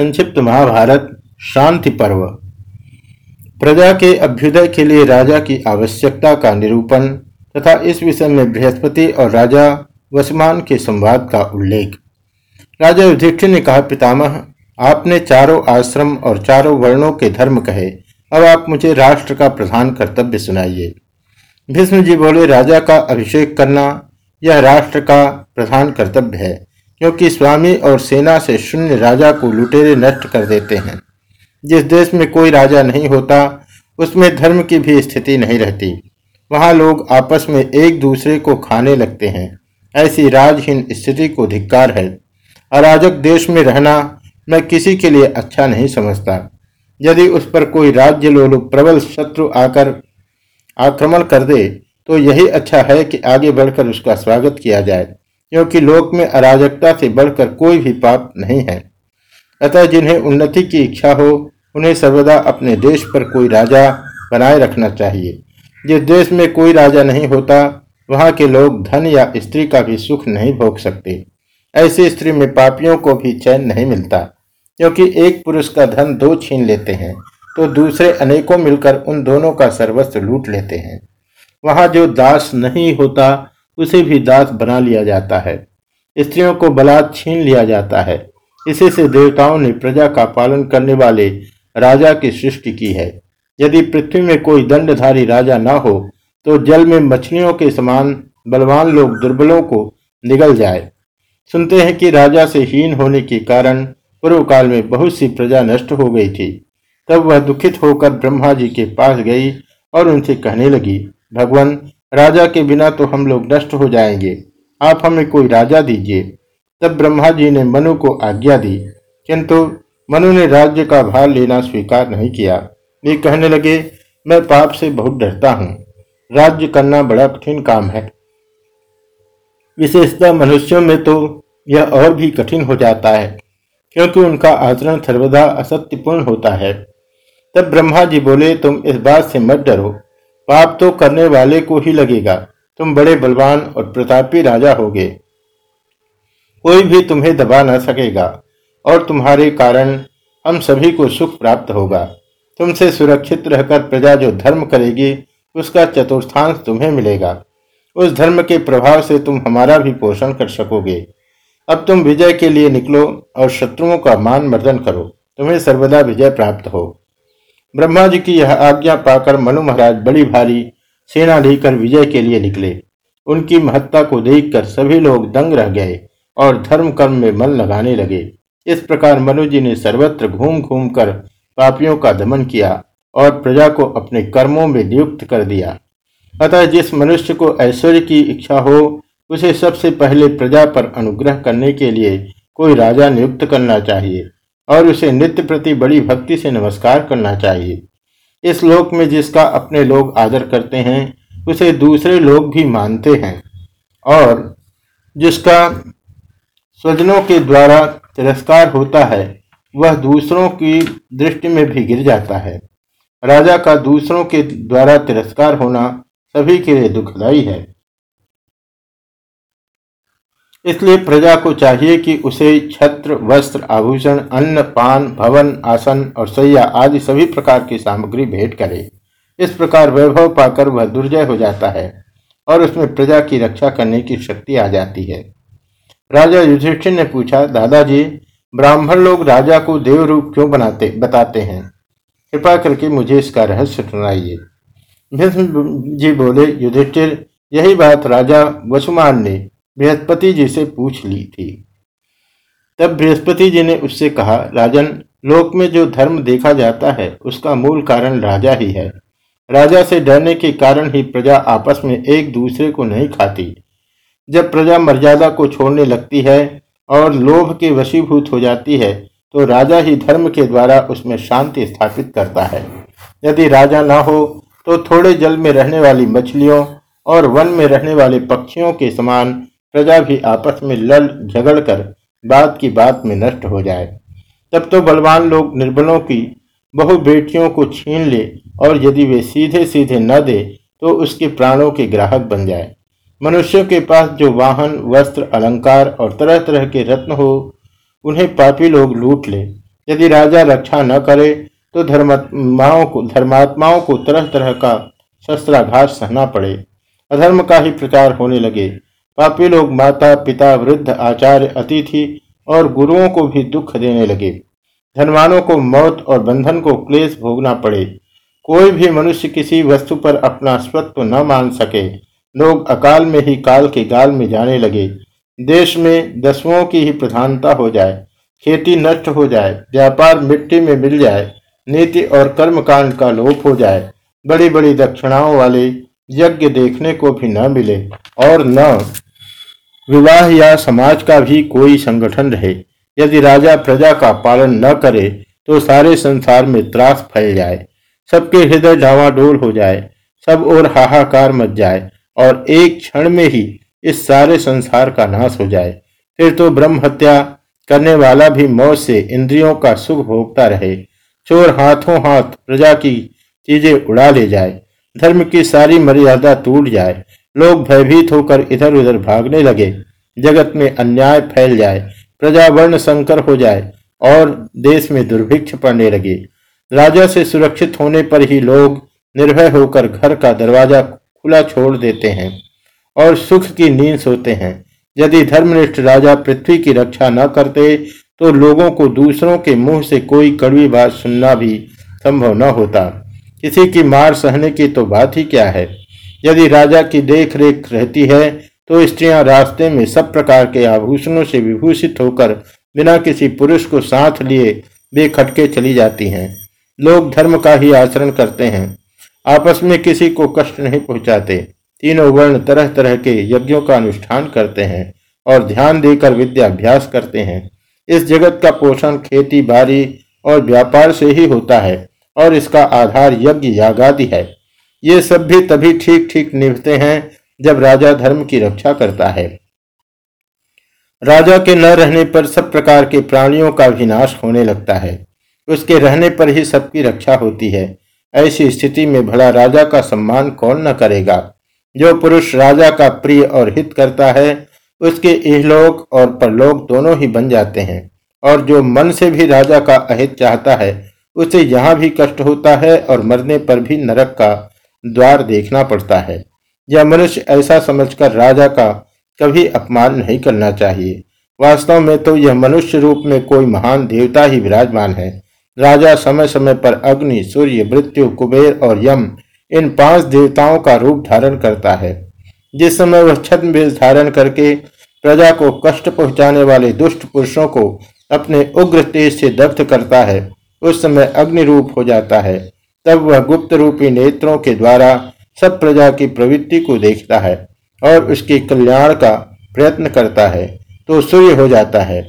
संक्षिप्त महाभारत, शांति पर्व। प्रजा के अभ्युदय के लिए राजा की आवश्यकता का निरूपण तथा इस विषय में बृहस्पति और राजा वसमान के संवाद का उल्लेख। राजा युधिष्ठिर ने कहा, पितामह, आपने चारों आश्रम और चारों वर्णों के धर्म कहे। अब आप मुझे राष्ट्र का प्रधान कर्तव्य सुनाइए। भीष्म जी बोले, राजा का अभिषेक करना यह राष्ट्र का प्रधान कर्तव्य है। क्योंकि स्वामी और सेना से शून्य राजा को लुटेरे नष्ट कर देते हैं। जिस देश में कोई राजा नहीं होता, उसमें धर्म की भी स्थिति नहीं रहती। वहाँ लोग आपस में एक दूसरे को खाने लगते हैं। ऐसी राजहीन स्थिति को धिक्कार है। अराजक देश में रहना मैं किसी के लिए अच्छा नहीं समझता। यदि उस पर कोई राज्य लोलुप प्रबल शत्रु आकर आक्रमण कर दे तो यही अच्छा है कि आगे बढ़कर उसका स्वागत किया जाए। क्योंकि लोक में अराजकता से बढ़कर कोई भी पाप नहीं है। अतः जिन्हें उन्नति की इच्छा हो, उन्हें सर्वदा अपने देश पर कोई राजा बनाए रखना चाहिए। जिस देश में कोई राजा नहीं होता, वहाँ के लोग धन या स्त्री का भी सुख नहीं भोग सकते। ऐसी स्त्री में पापियों को भी चैन नहीं मिलता, क्योंकि एक पुरुष का धन दो छीन लेते हैं तो दूसरे अनेकों मिलकर उन दोनों का सर्वस्व लूट लेते हैं। वहाँ जो दास नहीं होता उसे भी दास बना लिया जाता है। स्त्रियों को बलात् छीन लिया जाता है। इसी से देवताओं ने प्रजा का पालन करने वाले राजा की सृष्टि की है। यदि पृथ्वी में कोई दंडधारी राजा ना हो तो जल में मछलियों के समान बलवान लोग दुर्बलों को निगल जाए। सुनते हैं कि राजा से हीन होने के कारण पूर्व काल में बहुत सी प्रजा नष्ट हो गई थी। तब वह दुखित होकर ब्रह्मा जी के पास गई और उनसे कहने लगी, भगवान राजा के बिना तो हम लोग नष्ट हो जाएँगे। आप हमें कोई राजा दीजिए। तब ब्रह्मा जी ने मनु को आज्ञा दी। किंतु मनु ने राज्य का भार लेना स्वीकार नहीं किया। वे कहने लगे, मैं पाप से बहुत डरता हूँ। राज्य करना बड़ा कठिन काम है। विशेषतः मनुष्यों में तो यह और भी कठिन हो जाता है, क्योंकि उनका आचरण सर्वदा असत्यपूर्ण होता है। तब ब्रह्मा जी बोले, तुम इस बात से मत डरो। पाप तो करने वाले को ही लगेगा। तुम बड़े बलवान और प्रतापी राजा होगे। कोई भी तुम्हें दबा न सकेगा, और तुम्हारे कारण हम सभी को सुख प्राप्त होगा। तुमसे सुरक्षित रहकर प्रजा जो धर्म करेगी, उसका चतुर्थांश तुम्हें मिलेगा। उस धर्म के प्रभाव से तुम हमारा भी पोषण कर सकोगे। अब तुम विजय के लिए निकलो और शत्रुओं का मान मर्दन करो। तुम्हें सर्वदा विजय प्राप्त हो। ब्रह्मा जी की यह आज्ञा पाकर मनु महाराज बड़ी भारी सेना लेकर विजय के लिए निकले। उनकी महत्ता को देखकर सभी लोग दंग रह गए और धर्म कर्म में मन लगाने लगे। इस प्रकार मनु जी ने सर्वत्र घूम घूम कर पापियों का दमन किया और प्रजा को अपने कर्मों में नियुक्त कर दिया। अतः जिस मनुष्य को ऐश्वर्य की इच्छा हो, उसे सबसे पहले प्रजा पर अनुग्रह करने के लिए कोई राजा नियुक्त करना चाहिए। और उसे नित्य प्रति बड़ी भक्ति से नमस्कार करना चाहिए। इस लोक में जिसका अपने लोग आदर करते हैं, उसे दूसरे लोग भी मानते हैं और जिसका स्वजनों के द्वारा तिरस्कार होता है, वह दूसरों की दृष्टि में भी गिर जाता है। राजा का दूसरों के द्वारा तिरस्कार होना सभी के लिए दुखदायी है। इसलिए प्रजा को चाहिए कि उसे छत्र, वस्त्र, आभूषण, अन्न, पान, भवन, आसन और सैया आदि सभी प्रकार की सामग्री भेंट करे। इस प्रकार वैभव पाकर वह दुर्जय हो जाता है और उसमें प्रजा की रक्षा करने की शक्ति आ जाती है। राजा युधिष्ठिर ने पूछा, दादाजी, ब्राह्मण लोग राजा को देव रूप क्यों बनाते, बताते हैं? कृपा करके मुझे इसका रहस्य सुनाइए। भीष्म जी बोले, युधिष्ठिर, यही बात राजा वसुमान ने बृहस्पति जी से पूछ ली थी। तब बृहस्पति जी ने उससे कहा, राजन, लोक में जो धर्म देखा जाता है, उसका मूल कारण राजा ही है। राजा से डरने के कारण ही प्रजा आपस में एक दूसरे को नहीं खाती। जब प्रजा मर्यादा को छोड़ने लगती है और लोभ के वशीभूत हो जाती है तो राजा ही धर्म के द्वारा उसमें शांति स्थापित करता है। यदि राजा ना हो तो थोड़े जल में रहने वाली मछलियों और वन में रहने वाले पक्षियों के समान प्रजा भी आपस में लल झगड़ कर बात की बात में नष्ट हो जाए। तब तो बलवान लोग निर्बलों की बहु बेटियों को छीन ले और यदि वे सीधे सीधे न दे तो उसके प्राणों के ग्राहक बन जाए। मनुष्यों के पास जो वाहन, वस्त्र, अलंकार और तरह तरह के रत्न हो, उन्हें पापी लोग लूट ले। यदि राजा रक्षा न करे तो धर्मात्माओं को धर्मात्माओं को तरह तरह का शस्त्राघात सहना पड़े। अधर्म का ही प्रचार होने लगे। पापी लोग माता, पिता, वृद्ध, आचार्य, अतिथि और गुरुओं को भी दुख देने लगे। धनवानों को मौत और बंधन को क्लेश भोगना पड़े। कोई भी मनुष्य किसी वस्तु पर अपना स्वत्व न मान सके। लोग अकाल में ही काल के गाल में जाने लगे। देश में दसवों की ही प्रधानता हो जाए, खेती नष्ट हो जाए, व्यापार मिट्टी में मिल जाए, नीति और कर्मकांड का लोप हो जाए बड़ी बड़ी दक्षिणाओं वाले यज्ञ देखने को भी न मिले और न विवाह या समाज का भी कोई संगठन रहे। यदि राजा प्रजा का पालन न करे तो सारे संसार में त्रास फैल जाए। सबके हृदय डावाडोल हो जाए, सब और हाहाकार मच जाए, और एक क्षण में ही इस सारे संसार का नाश हो जाए। फिर तो ब्रह्म हत्या करने वाला भी मौत से इंद्रियों का सुख भोगता रहे। चोर हाथों हाथ प्रजा की चीज़ें उड़ा ले जाए। धर्म की सारी मर्यादा टूट जाए। लोग भयभीत होकर इधर उधर भागने लगे। जगत में अन्याय फैल जाए प्रजा वर्ण संकर हो जाए और देश में दुर्भिक्ष पड़ने लगे। राजा से सुरक्षित होने पर ही लोग निर्भय होकर घर का दरवाज़ा खुला छोड़ देते हैं और सुख की नींद सोते हैं। यदि धर्मनिष्ठ राजा पृथ्वी की रक्षा न करते तो लोगों को दूसरों के मुँह से कोई कड़वी बात सुनना भी संभव न होता। किसी की मार सहने की तो बात ही क्या है? यदि राजा की देख रेख रहती है तो स्त्रियाँ रास्ते में सब प्रकार के आभूषणों से विभूषित होकर बिना किसी पुरुष को साथ लिए बेखटके चली जाती हैं। लोग धर्म का ही आचरण करते हैं। आपस में किसी को कष्ट नहीं पहुंचाते। तीनों वर्ण तरह तरह के यज्ञों का अनुष्ठान करते हैं और ध्यान देकर विद्याभ्यास करते हैं। इस जगत का पोषण खेती बाड़ी और व्यापार से ही होता है और इसका आधार यज्ञ यागादि है। ये सब भी तभी ठीक ठीक निभते हैं जब राजा धर्म की रक्षा करता है। राजा के न रहने पर सब प्रकार के प्राणियों का विनाश होने लगता है। उसके रहने पर ही सबकी रक्षा होती है। ऐसी स्थिति में भला राजा का सम्मान कौन न करेगा? जो पुरुष राजा का प्रिय और हित करता है, उसके इहलोक और परलोक दोनों ही बन जाते हैं। और जो मन से भी राजा का अहित चाहता है, उसे यहाँ भी कष्ट होता है और मरने पर भी नरक का द्वार देखना पड़ता है। यह मनुष्य ऐसा समझकर राजा का कभी अपमान नहीं करना चाहिए। वास्तव में तो यह मनुष्य रूप में कोई महान देवता ही विराजमान है। राजा समय समय पर अग्नि, सूर्य, मृत्यु, कुबेर और यम, इन पाँच देवताओं का रूप धारण करता है। जिस समय वह छद्म धारण करके प्रजा को कष्ट पहुँचाने वाले दुष्ट पुरुषों को अपने उग्र तेज से दग्ध करता है, उस समय अग्नि रूप हो जाता है। तब वह गुप्त रूपी नेत्रों के द्वारा सब प्रजा की प्रवृत्ति को देखता है और उसके कल्याण का प्रयत्न करता है तो सूर्य हो जाता है।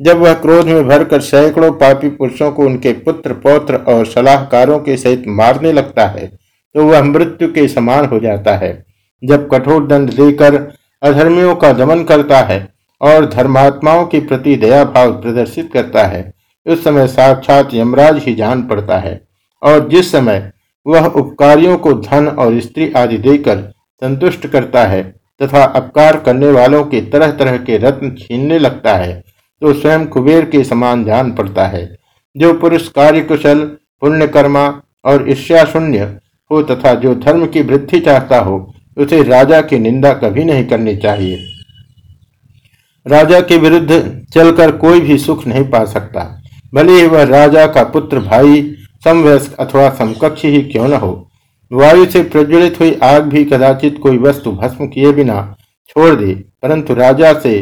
जब वह क्रोध में भरकर सैकड़ों पापी पुरुषों को उनके पुत्र, पौत्र और सलाहकारों के सहित मारने लगता है तो वह मृत्यु के समान हो जाता है। जब कठोर दंड देकर अधर्मियों का दमन करता है और धर्मात्माओं के प्रति दया भाव प्रदर्शित करता है, उस समय साक्षात यमराज ही जान पड़ता है। और जिस समय वह उपकारियों को धन और स्त्री आदि देकर संतुष्ट करता है तथा अपकार करने वालों के तरह तरह के रत्न छीनने लगता है तो स्वयं कुबेर के समान जान पड़ता है। जो पुरुष कार्य कुशल पुण्यकर्मा और ईर्ष्या शून्य हो तथा जो धर्म की वृद्धि चाहता हो, उसे राजा की निंदा कभी नहीं करनी चाहिए। राजा के विरुद्ध चलकर कोई भी सुख नहीं पा सकता। भले ही वह राजा का पुत्र भाई समवयस्क अथवा समकक्ष ही क्यों न हो? वायु से प्रज्वलित हुई आग भी कदाचित कोई वस्तु भस्म किए बिना छोड़ दे, परंतु राजा से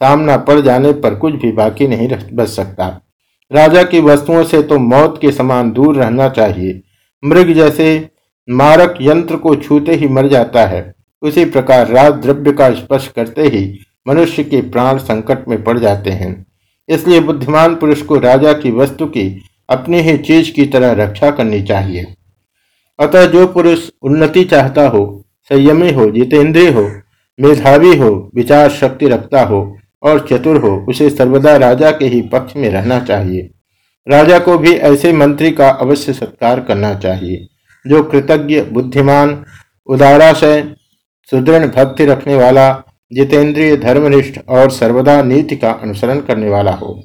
सामना पड़ जाने पर कुछ भी बाकी नहीं बच सकता। राजा की वस्तुओं से तो मौत के समान दूर रहना चाहिए। मृग जैसे मारक यंत्र को छूते ही मर जाता है। उसी प्रकार राज द्रव्य का स्पर्श करते ही मनुष्य के प्राण संकट में पड़ जाते हैं। इसलिए बुद्धिमान पुरुष को राजा की वस्तु की अपनी ही चीज़ की तरह रक्षा करनी चाहिए। अतः जो पुरुष उन्नति चाहता हो, संयमी हो, जितेंद्रिय हो, मेधावी हो, विचार शक्ति रखता हो और चतुर हो, उसे सर्वदा राजा के ही पक्ष में रहना चाहिए। राजा को भी ऐसे मंत्री का अवश्य सत्कार करना चाहिए, जो कृतज्ञ, बुद्धिमान, उदाराशय, सुदृढ़ भक्ति रखने वाला, जितेंद्रिय, धर्मनिष्ठ और सर्वदा नीति का अनुसरण करने वाला हो।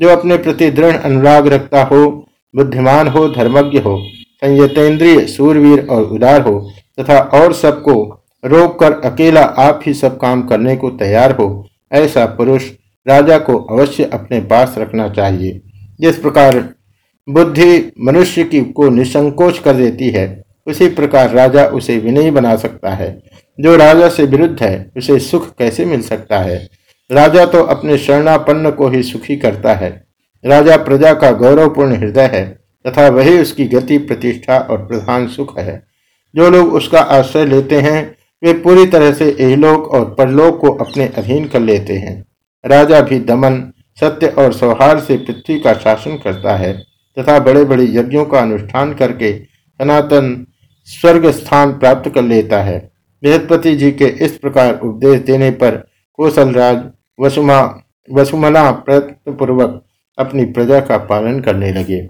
जो अपने प्रति दृढ़ अनुराग रखता हो, बुद्धिमान हो, धर्मज्ञ हो, संयतेंद्रिय, सूरवीर और उदार हो, तथा और सबको रोक कर अकेला आप ही सब काम करने को तैयार हो, ऐसा पुरुष राजा को अवश्य अपने पास रखना चाहिए। जिस प्रकार बुद्धि मनुष्य की को निसंकोच कर देती है, उसी प्रकार राजा उसे विनयी बना सकता है। जो राजा से विरुद्ध है, उसे सुख कैसे मिल सकता है? राजा तो अपने शरणापन्न को ही सुखी करता है। राजा प्रजा का गौरवपूर्ण हृदय है तथा वही उसकी गति, प्रतिष्ठा और प्रधान सुख है। जो लोग उसका आश्रय लेते हैं, वे पूरी तरह से एहलोक और परलोक को अपने अधीन कर लेते हैं। राजा भी दमन, सत्य और सौहार्द से पृथ्वी का शासन करता है तथा बड़े बड़े यज्ञों का अनुष्ठान करके सनातन स्वर्ग स्थान प्राप्त कर लेता है। बृहस्पति जी के इस प्रकार उपदेश देने पर कौशलराज वसुमा वसुमना प्रयत्नपूर्वक अपनी प्रजा का पालन करने लगे।